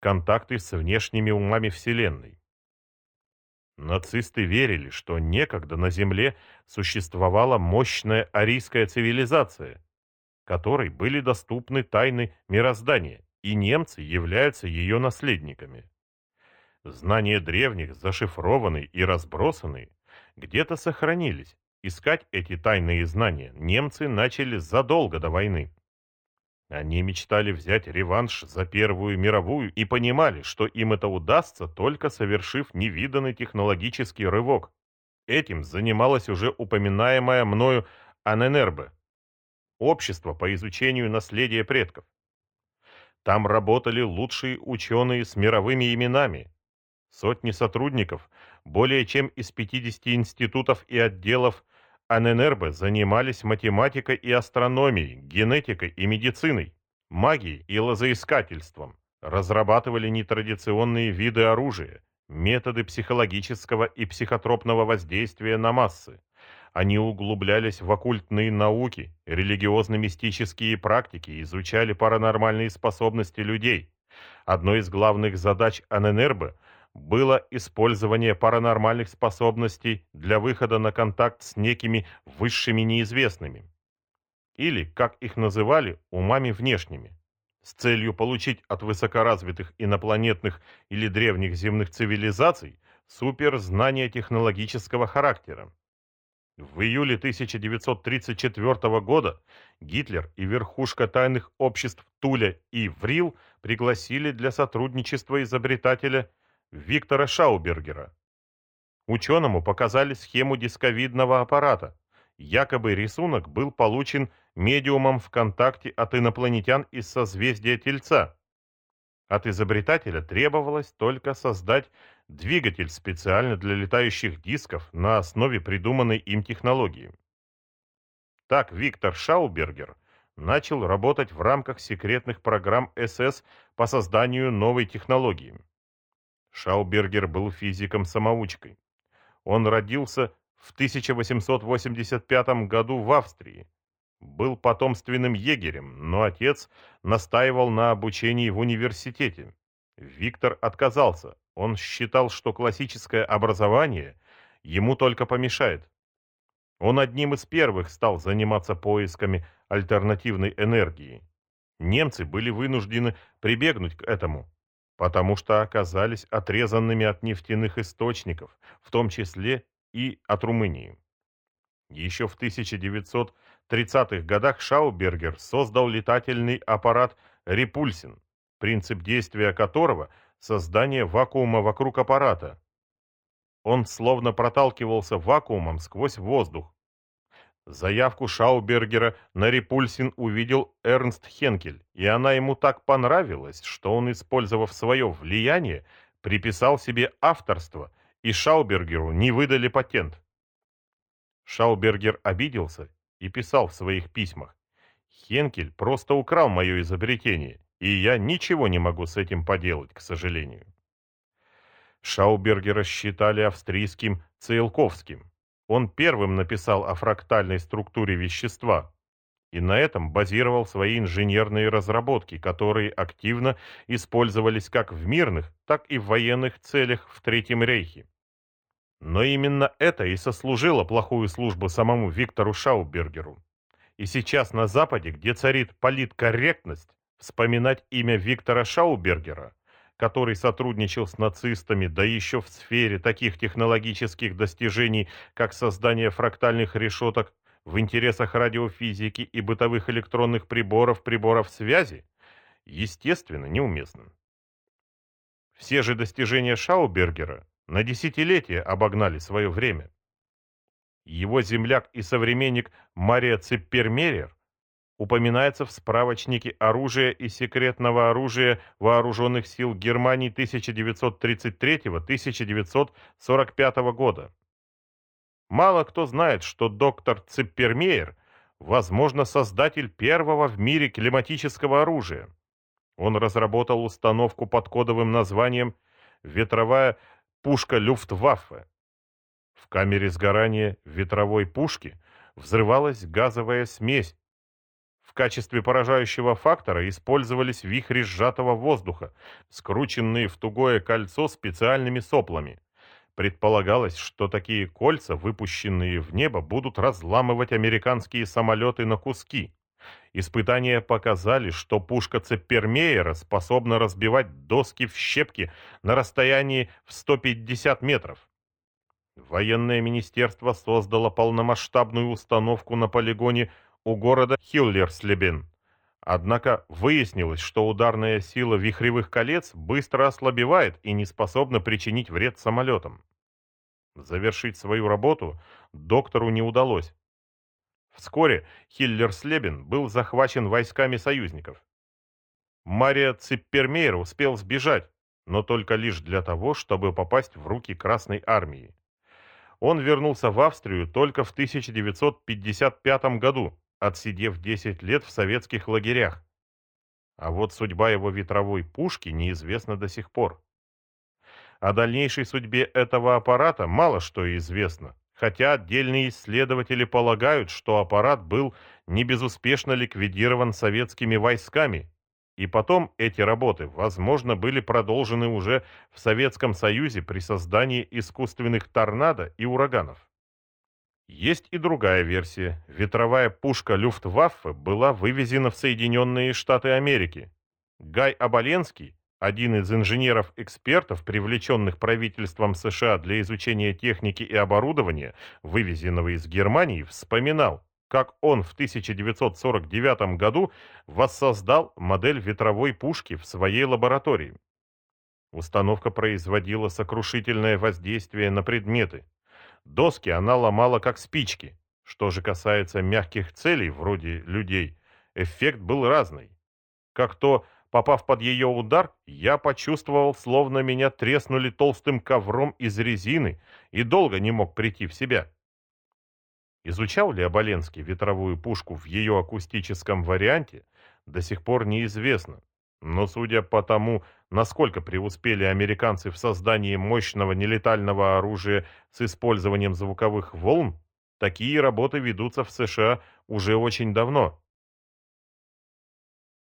контакты с внешними умами Вселенной. Нацисты верили, что некогда на Земле существовала мощная арийская цивилизация, которой были доступны тайны мироздания, и немцы являются ее наследниками. Знания древних зашифрованы и разбросаны, где-то сохранились. Искать эти тайные знания немцы начали задолго до войны. Они мечтали взять реванш за Первую мировую и понимали, что им это удастся, только совершив невиданный технологический рывок. Этим занималась уже упоминаемая мною Аненербе, общество по изучению наследия предков. Там работали лучшие ученые с мировыми именами, сотни сотрудников, более чем из 50 институтов и отделов Аненербе занимались математикой и астрономией, генетикой и медициной, магией и лозоискательством, разрабатывали нетрадиционные виды оружия, методы психологического и психотропного воздействия на массы. Они углублялись в оккультные науки, религиозно-мистические практики, изучали паранормальные способности людей. Одной из главных задач Аненербе – было использование паранормальных способностей для выхода на контакт с некими высшими неизвестными, или, как их называли, умами внешними, с целью получить от высокоразвитых инопланетных или древних земных цивилизаций суперзнания технологического характера. В июле 1934 года Гитлер и верхушка тайных обществ Туля и Врил пригласили для сотрудничества изобретателя Виктора Шаубергера. Ученому показали схему дисковидного аппарата. Якобы рисунок был получен медиумом в контакте от инопланетян из созвездия Тельца. От изобретателя требовалось только создать двигатель специально для летающих дисков на основе придуманной им технологии. Так Виктор Шаубергер начал работать в рамках секретных программ СС по созданию новой технологии. Шаубергер был физиком-самоучкой. Он родился в 1885 году в Австрии. Был потомственным егерем, но отец настаивал на обучении в университете. Виктор отказался. Он считал, что классическое образование ему только помешает. Он одним из первых стал заниматься поисками альтернативной энергии. Немцы были вынуждены прибегнуть к этому потому что оказались отрезанными от нефтяных источников, в том числе и от Румынии. Еще в 1930-х годах Шаубергер создал летательный аппарат «Репульсин», принцип действия которого – создание вакуума вокруг аппарата. Он словно проталкивался вакуумом сквозь воздух, Заявку Шаубергера на Репульсин увидел Эрнст Хенкель, и она ему так понравилась, что он, использовав свое влияние, приписал себе авторство, и Шаубергеру не выдали патент. Шаубергер обиделся и писал в своих письмах, «Хенкель просто украл мое изобретение, и я ничего не могу с этим поделать, к сожалению». Шаубергера считали австрийским Циолковским. Он первым написал о фрактальной структуре вещества и на этом базировал свои инженерные разработки, которые активно использовались как в мирных, так и в военных целях в Третьем рейхе. Но именно это и сослужило плохую службу самому Виктору Шаубергеру. И сейчас на Западе, где царит политкорректность, вспоминать имя Виктора Шаубергера который сотрудничал с нацистами, да еще в сфере таких технологических достижений, как создание фрактальных решеток в интересах радиофизики и бытовых электронных приборов, приборов связи, естественно, неуместно. Все же достижения Шаубергера на десятилетия обогнали свое время. Его земляк и современник Мария Циппермерер упоминается в справочнике оружия и секретного оружия Вооруженных сил Германии 1933-1945 года. Мало кто знает, что доктор Циппермейер, возможно, создатель первого в мире климатического оружия. Он разработал установку под кодовым названием «Ветровая пушка Люфтваффе». В камере сгорания ветровой пушки взрывалась газовая смесь, качестве поражающего фактора использовались вихри сжатого воздуха, скрученные в тугое кольцо специальными соплами. Предполагалось, что такие кольца, выпущенные в небо, будут разламывать американские самолеты на куски. Испытания показали, что пушка Цеппермейера способна разбивать доски в щепки на расстоянии в 150 метров. Военное министерство создало полномасштабную установку на полигоне у города Хиллерслебен. Однако выяснилось, что ударная сила вихревых колец быстро ослабевает и не способна причинить вред самолетам. Завершить свою работу доктору не удалось. Вскоре Хиллерслебен был захвачен войсками союзников. Мария Циппермейер успел сбежать, но только лишь для того, чтобы попасть в руки Красной Армии. Он вернулся в Австрию только в 1955 году, отсидев 10 лет в советских лагерях. А вот судьба его ветровой пушки неизвестна до сих пор. О дальнейшей судьбе этого аппарата мало что известно хотя отдельные исследователи полагают, что аппарат был не безуспешно ликвидирован советскими войсками, и потом эти работы, возможно, были продолжены уже в Советском Союзе при создании искусственных торнадо и ураганов. Есть и другая версия. Ветровая пушка Люфтваффе была вывезена в Соединенные Штаты Америки. Гай Аболенский один из инженеров-экспертов, привлеченных правительством США для изучения техники и оборудования, вывезенного из Германии, вспоминал, как он в 1949 году воссоздал модель ветровой пушки в своей лаборатории. Установка производила сокрушительное воздействие на предметы. Доски она ломала как спички. Что же касается мягких целей, вроде людей, эффект был разный. Как то Попав под ее удар, я почувствовал, словно меня треснули толстым ковром из резины и долго не мог прийти в себя. Изучал ли Оболенский ветровую пушку в ее акустическом варианте, до сих пор неизвестно. Но судя по тому, насколько преуспели американцы в создании мощного нелетального оружия с использованием звуковых волн, такие работы ведутся в США уже очень давно.